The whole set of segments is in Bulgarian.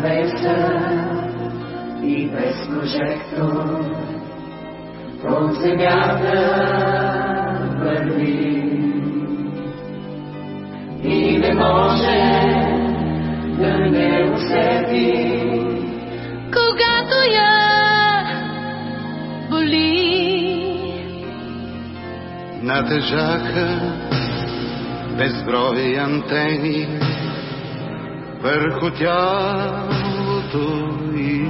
завеса и без прожектор по земята върви. И не може да не усети, когато я боли. Натежаха безброй антени върху тялото и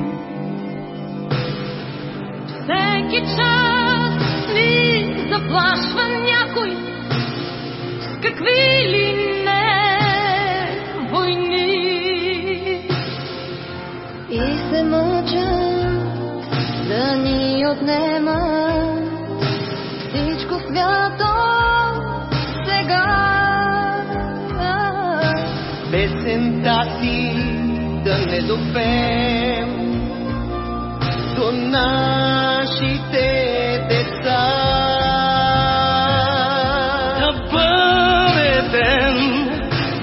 Всеки час ни заплашва някой с какви ли не войни. И се мъчат да ни отнемат всичко свято сега. песента си да не допеем до нашите деца. Да бъде ден,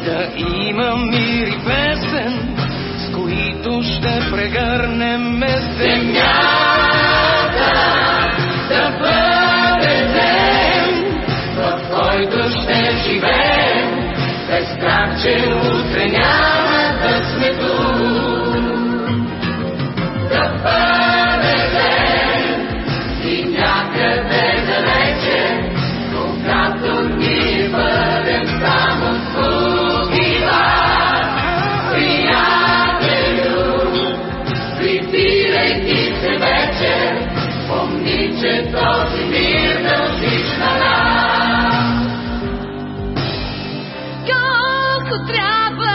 да има мир и песен, с които ще прегърнем се вече, помни, че този мир дължиш на нас. Колко трябва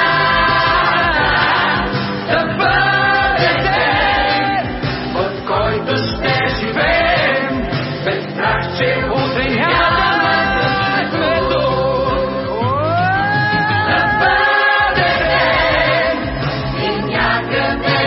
че осенява нашето да бъдем и някъде